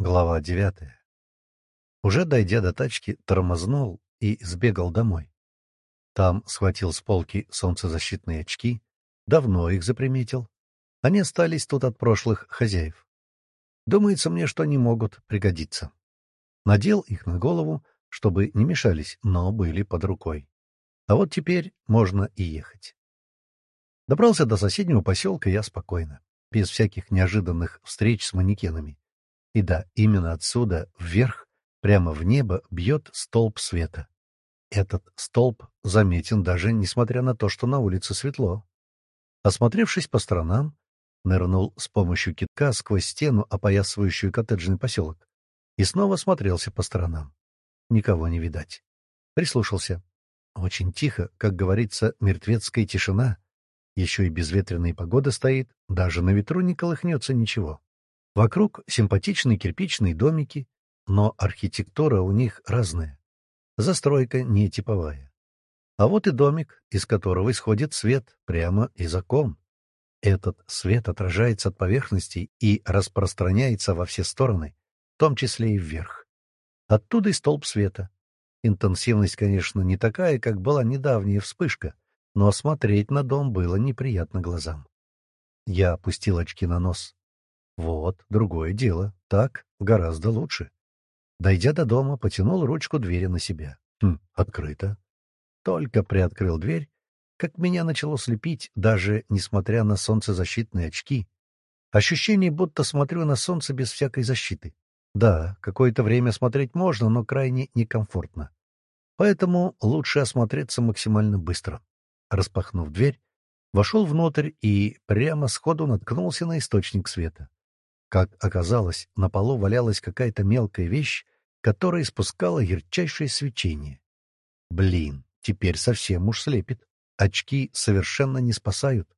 Глава девятая. Уже дойдя до тачки, тормознул и сбегал домой. Там схватил с полки солнцезащитные очки, давно их заприметил. Они остались тут от прошлых хозяев. Думается мне, что они могут пригодиться. Надел их на голову, чтобы не мешались, но были под рукой. А вот теперь можно и ехать. Добрался до соседнего поселка я спокойно, без всяких неожиданных встреч с манекенами. И да, именно отсюда, вверх, прямо в небо, бьет столб света. Этот столб заметен даже несмотря на то, что на улице светло. Осмотревшись по сторонам, нырнул с помощью китка сквозь стену, опоясывающую коттеджный поселок, и снова смотрелся по сторонам. Никого не видать. Прислушался. Очень тихо, как говорится, мертвецкая тишина. Еще и безветренная погода стоит, даже на ветру не колыхнется ничего. Вокруг симпатичные кирпичные домики, но архитектура у них разная. Застройка не типовая. А вот и домик, из которого исходит свет прямо из окон. Этот свет отражается от поверхности и распространяется во все стороны, в том числе и вверх. Оттуда и столб света. Интенсивность, конечно, не такая, как была недавняя вспышка, но смотреть на дом было неприятно глазам. Я опустил очки на нос. Вот, другое дело. Так гораздо лучше. Дойдя до дома, потянул ручку двери на себя. Хм, открыто. Только приоткрыл дверь, как меня начало слепить, даже несмотря на солнцезащитные очки. Ощущение, будто смотрю на солнце без всякой защиты. Да, какое-то время смотреть можно, но крайне некомфортно. Поэтому лучше осмотреться максимально быстро. Распахнув дверь, вошел внутрь и прямо сходу наткнулся на источник света. Как оказалось, на полу валялась какая-то мелкая вещь, которая испускала ярчайшее свечение. Блин, теперь совсем уж слепит. Очки совершенно не спасают.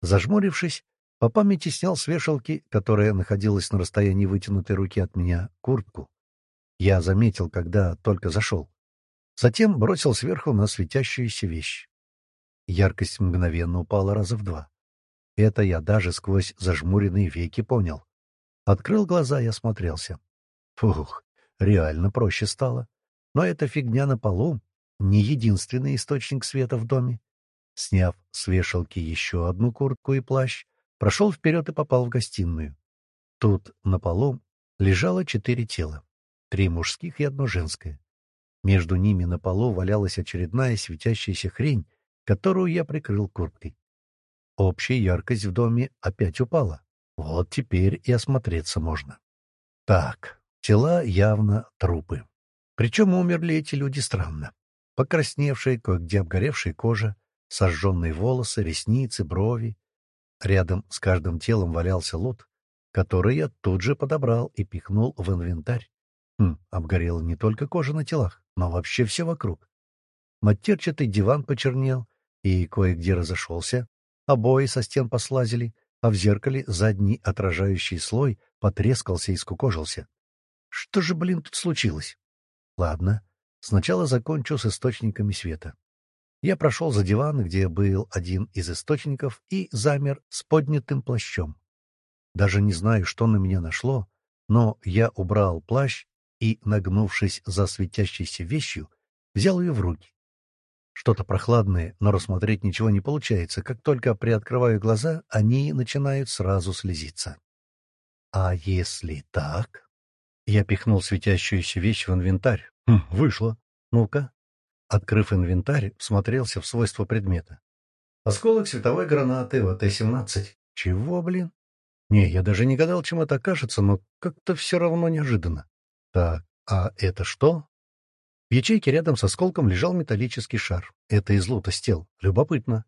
Зажмурившись, по памяти снял с вешалки, которая находилась на расстоянии вытянутой руки от меня, куртку. Я заметил, когда только зашел. Затем бросил сверху на светящуюся вещь. Яркость мгновенно упала раза в два. Это я даже сквозь зажмуренные веки понял. Открыл глаза и осмотрелся. Фух, реально проще стало. Но эта фигня на полу — не единственный источник света в доме. Сняв с вешалки еще одну куртку и плащ, прошел вперед и попал в гостиную. Тут на полу лежало четыре тела. Три мужских и одно женское. Между ними на полу валялась очередная светящаяся хрень, которую я прикрыл курткой. Общая яркость в доме опять упала. Вот теперь и осмотреться можно. Так, тела явно трупы. Причем умерли эти люди странно. Покрасневшая, кое-где обгоревшая кожа, сожженные волосы, ресницы, брови. Рядом с каждым телом валялся лут, который я тут же подобрал и пихнул в инвентарь. Хм, обгорела не только кожа на телах, но вообще все вокруг. Матерчатый диван почернел и кое-где разошелся, Обои со стен послазили, а в зеркале задний отражающий слой потрескался и скукожился. Что же, блин, тут случилось? Ладно, сначала закончу с источниками света. Я прошел за диван, где был один из источников, и замер с поднятым плащом. Даже не знаю, что на меня нашло, но я убрал плащ и, нагнувшись за светящейся вещью, взял ее в руки. Что-то прохладное, но рассмотреть ничего не получается. Как только приоткрываю глаза, они начинают сразу слезиться. А если так? Я пихнул светящуюся вещь в инвентарь. Хм, вышло. Ну-ка. Открыв инвентарь, всмотрелся в свойства предмета. Осколок световой гранаты ВТ-17. Чего, блин? Не, я даже не гадал, чем это окажется, но как-то все равно неожиданно. Так, а это что? Ячейке рядом с осколком лежал металлический шар. Это из лута стел. Любопытно.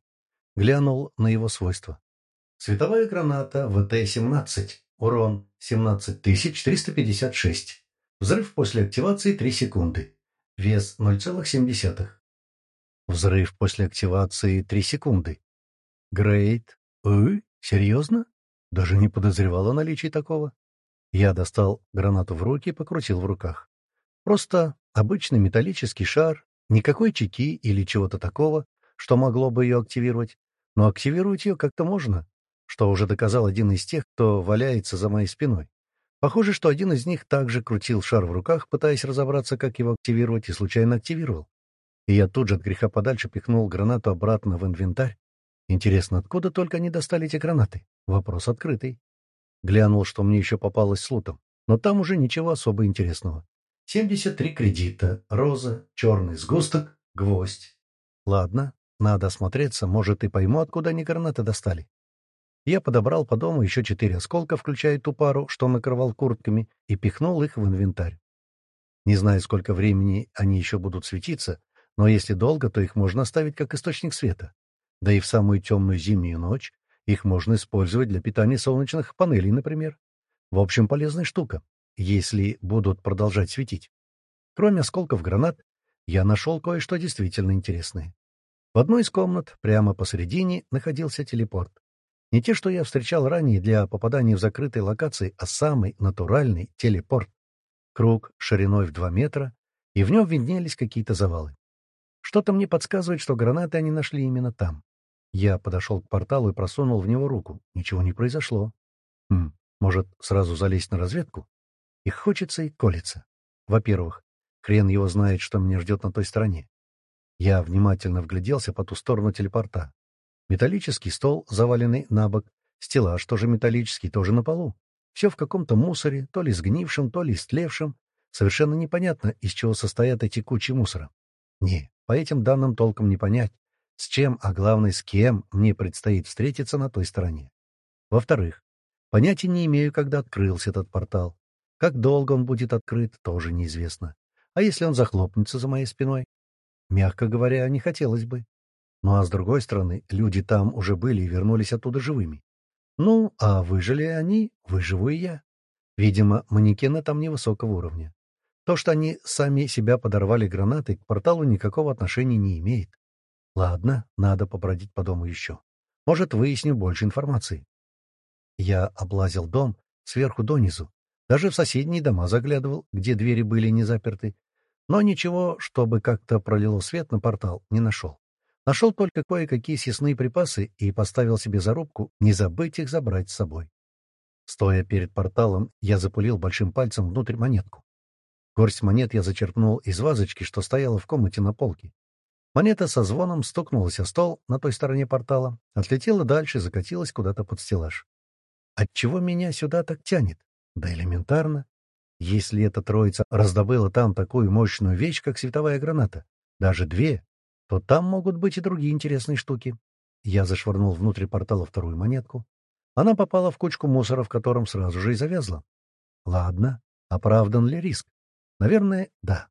Глянул на его свойства. Световая граната ВТ-17. Урон 17356. Взрыв после активации 3 секунды. Вес 0,7. Взрыв после активации 3 секунды. Грейд. Э? Серьезно? Даже не подозревал о наличии такого. Я достал гранату в руки и покрутил в руках. Просто обычный металлический шар, никакой чеки или чего-то такого, что могло бы ее активировать. Но активировать ее как-то можно, что уже доказал один из тех, кто валяется за моей спиной. Похоже, что один из них также крутил шар в руках, пытаясь разобраться, как его активировать, и случайно активировал. И я тут же от греха подальше пихнул гранату обратно в инвентарь. Интересно, откуда только они достали эти гранаты? Вопрос открытый. Глянул, что мне еще попалось с лутом, но там уже ничего особо интересного. 73 кредита, роза, черный сгусток, гвоздь. Ладно, надо осмотреться, может, и пойму, откуда они гранаты достали. Я подобрал по дому еще четыре осколка, включая ту пару, что накрывал куртками, и пихнул их в инвентарь. Не знаю, сколько времени они еще будут светиться, но если долго, то их можно оставить как источник света. Да и в самую темную зимнюю ночь их можно использовать для питания солнечных панелей, например. В общем, полезная штука, если будут продолжать светить. Кроме осколков гранат, я нашел кое-что действительно интересное. В одной из комнат, прямо посередине, находился телепорт. Не те, что я встречал ранее для попадания в закрытые локации, а самый натуральный телепорт. Круг шириной в два метра, и в нем виднелись какие-то завалы. Что-то мне подсказывает, что гранаты они нашли именно там. Я подошел к порталу и просунул в него руку. Ничего не произошло. Хм, может, сразу залезть на разведку? Их хочется и колется. Во-первых, хрен его знает, что меня ждет на той стороне. Я внимательно вгляделся по ту сторону телепорта. Металлический стол, заваленный на бок, стеллаж тоже металлический, тоже на полу. Все в каком-то мусоре, то ли сгнившем, то ли истлевшем. Совершенно непонятно, из чего состоят эти кучи мусора. Не, по этим данным толком не понять, с чем, а главное, с кем мне предстоит встретиться на той стороне. Во-вторых, понятия не имею, когда открылся этот портал. Как долго он будет открыт, тоже неизвестно. А если он захлопнется за моей спиной? Мягко говоря, не хотелось бы. Ну а с другой стороны, люди там уже были и вернулись оттуда живыми. Ну, а выжили они, выживу и я. Видимо, манекены там невысокого уровня. То, что они сами себя подорвали гранатой, к порталу никакого отношения не имеет. Ладно, надо побродить по дому еще. Может, выясню больше информации. Я облазил дом сверху донизу. Даже в соседние дома заглядывал, где двери были не заперты. Но ничего, чтобы как-то пролило свет на портал, не нашел. Нашел только кое-какие съестные припасы и поставил себе зарубку не забыть их забрать с собой. Стоя перед порталом, я запулил большим пальцем внутрь монетку. Горсть монет я зачерпнул из вазочки, что стояла в комнате на полке. Монета со звоном стукнулась о стол на той стороне портала, отлетела дальше закатилась куда-то под стеллаж. Отчего меня сюда так тянет? Да элементарно. Если эта троица раздобыла там такую мощную вещь, как световая граната, даже две, то там могут быть и другие интересные штуки. Я зашвырнул внутрь портала вторую монетку. Она попала в кучку мусора, в котором сразу же и завязла. Ладно, оправдан ли риск? Наверное, да.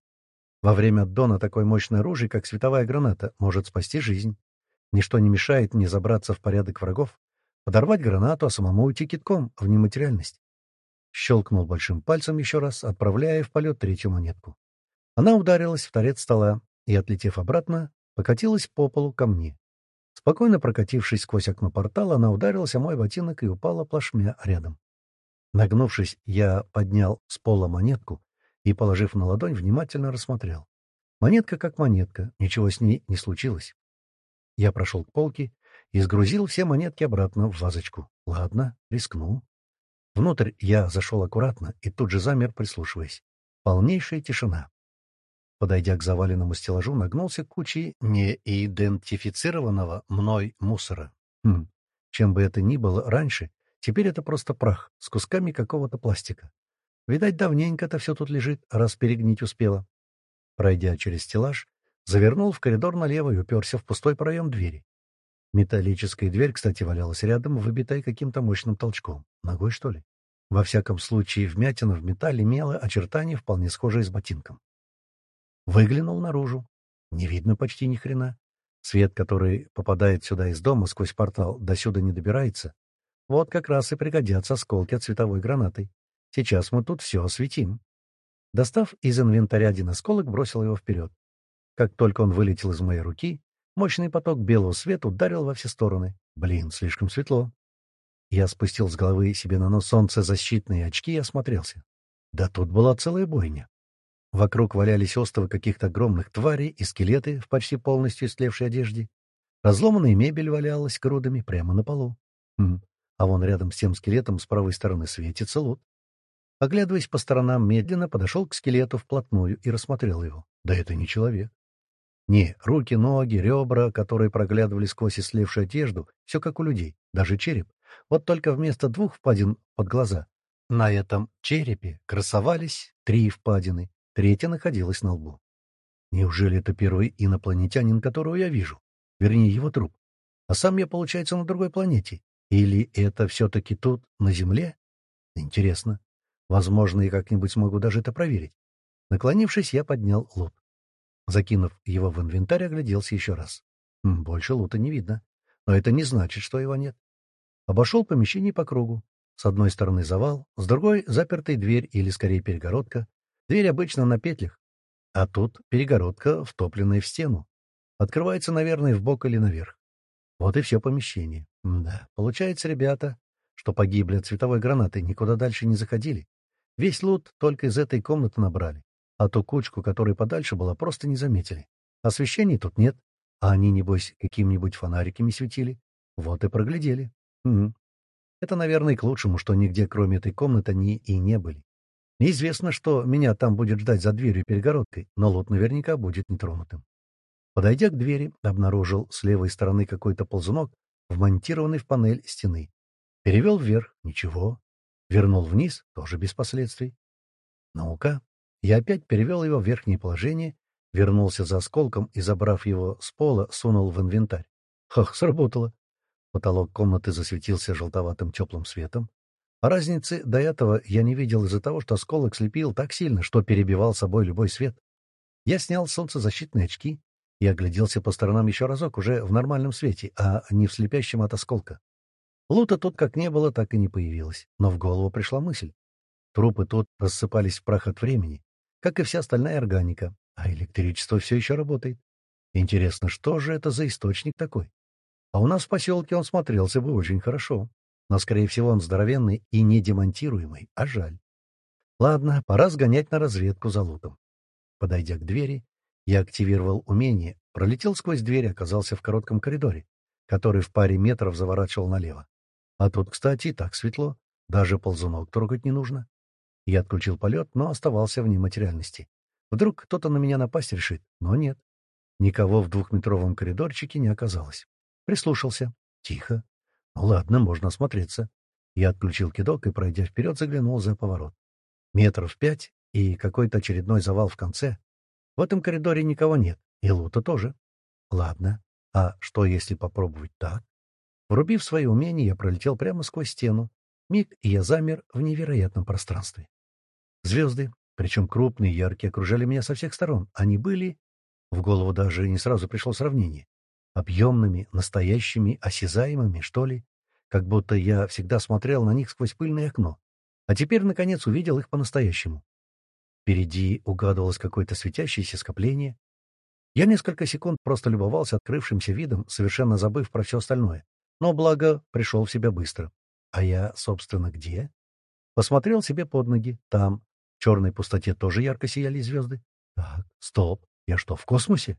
Во время отдона такой мощной оружие, как световая граната, может спасти жизнь. Ничто не мешает мне забраться в порядок врагов, подорвать гранату, а самому уйти китком в нематериальность. Щелкнул большим пальцем еще раз, отправляя в полет третью монетку. Она ударилась в торец стола и, отлетев обратно, покатилась по полу ко мне. Спокойно прокатившись сквозь окно портала, она ударилась о мой ботинок и упала плашмя рядом. Нагнувшись, я поднял с пола монетку и, положив на ладонь, внимательно рассмотрел. Монетка как монетка, ничего с ней не случилось. Я прошел к полке и сгрузил все монетки обратно в вазочку. Ладно, рискну. Внутрь я зашел аккуратно и тут же замер, прислушиваясь. Полнейшая тишина. Подойдя к заваленному стеллажу, нагнулся к куче неидентифицированного мной мусора. Хм, чем бы это ни было раньше, теперь это просто прах с кусками какого-то пластика. Видать, давненько-то все тут лежит, раз перегнить успела. Пройдя через стеллаж, завернул в коридор налево и уперся в пустой проем двери. Металлическая дверь, кстати, валялась рядом, выбитая каким-то мощным толчком. Ногой, что ли? Во всяком случае, вмятина в металле имела очертания, вполне схожие с ботинком. Выглянул наружу. Не видно почти ни хрена. Свет, который попадает сюда из дома сквозь портал, до сюда не добирается. Вот как раз и пригодятся осколки от световой гранаты. Сейчас мы тут все осветим. Достав из инвентаря один осколок, бросил его вперед. Как только он вылетел из моей руки, мощный поток белого света ударил во все стороны. Блин, слишком светло. Я спустил с головы себе на нос солнцезащитные очки и осмотрелся. Да тут была целая бойня. Вокруг валялись остовы каких-то огромных тварей и скелеты в почти полностью истлевшей одежде. Разломанная мебель валялась грудами прямо на полу. Хм. А вон рядом с тем скелетом с правой стороны светится лут. Оглядываясь по сторонам, медленно подошел к скелету вплотную и рассмотрел его. Да это не человек. Не, руки, ноги, ребра, которые проглядывали сквозь ислевшую одежду, все как у людей, даже череп. Вот только вместо двух впадин под глаза на этом черепе красовались три впадины, третья находилась на лбу. Неужели это первый инопланетянин, которого я вижу? Вернее, его труп. А сам я, получается, на другой планете. Или это все-таки тут, на Земле? Интересно. Возможно, я как-нибудь смогу даже это проверить. Наклонившись, я поднял лут. Закинув его в инвентарь, огляделся еще раз. Больше лута не видно. Но это не значит, что его нет. Обошел помещение по кругу. С одной стороны завал, с другой — запертая дверь или, скорее, перегородка. Дверь обычно на петлях, а тут перегородка, втопленная в стену. Открывается, наверное, в бок или наверх. Вот и все помещение. Да, получается, ребята, что погибли от световой гранаты, никуда дальше не заходили. Весь лут только из этой комнаты набрали, а ту кучку, которая подальше была, просто не заметили. Освещений тут нет, а они, небось, какими-нибудь фонариками светили. Вот и проглядели. Угу. Это, наверное, к лучшему, что нигде, кроме этой комнаты, они и не были. Неизвестно, что меня там будет ждать за дверью перегородкой, но лут наверняка будет нетронутым. Подойдя к двери, обнаружил с левой стороны какой-то ползунок, вмонтированный в панель стены. Перевел вверх — ничего. Вернул вниз — тоже без последствий. Наука. Я опять перевел его в верхнее положение, вернулся за осколком и, забрав его с пола, сунул в инвентарь. Ах, сработало. Потолок комнаты засветился желтоватым теплым светом. А разницы до этого я не видел из-за того, что осколок слепил так сильно, что перебивал собой любой свет. Я снял солнцезащитные очки, и огляделся по сторонам еще разок, уже в нормальном свете, а не в слепящем от осколка. Лута тут как не было, так и не появилось, но в голову пришла мысль. Трупы тут рассыпались в прах от времени, как и вся остальная органика, а электричество все еще работает. Интересно, что же это за источник такой? А у нас в поселке он смотрелся бы очень хорошо, но, скорее всего, он здоровенный и недемонтируемый, а жаль. Ладно, пора сгонять на разведку за лутом. Подойдя к двери, я активировал умение, пролетел сквозь дверь и оказался в коротком коридоре, который в паре метров заворачивал налево. А тут, кстати, так светло, даже ползунок трогать не нужно. Я отключил полет, но оставался в нематериальности. Вдруг кто-то на меня напасть решит, но нет. Никого в двухметровом коридорчике не оказалось. Прислушался. Тихо. Ну ладно, можно осмотреться. Я отключил кидок и, пройдя вперед, заглянул за поворот. Метров пять и какой-то очередной завал в конце, в этом коридоре никого нет, и лута тоже. Ладно, а что, если попробовать так? Врубив свои умения, я пролетел прямо сквозь стену. Миг, и я замер в невероятном пространстве. Звезды, причем крупные, яркие, окружали меня со всех сторон. Они были... В голову даже не сразу пришло сравнение. Объемными, настоящими, осязаемыми, что ли. Как будто я всегда смотрел на них сквозь пыльное окно. А теперь, наконец, увидел их по-настоящему. Впереди угадывалось какое-то светящееся скопление. Я несколько секунд просто любовался открывшимся видом, совершенно забыв про все остальное. Но, благо, пришел в себя быстро. А я, собственно, где? Посмотрел себе под ноги. Там, черной пустоте, тоже ярко сияли звезды. Так, стоп. Я что, в космосе?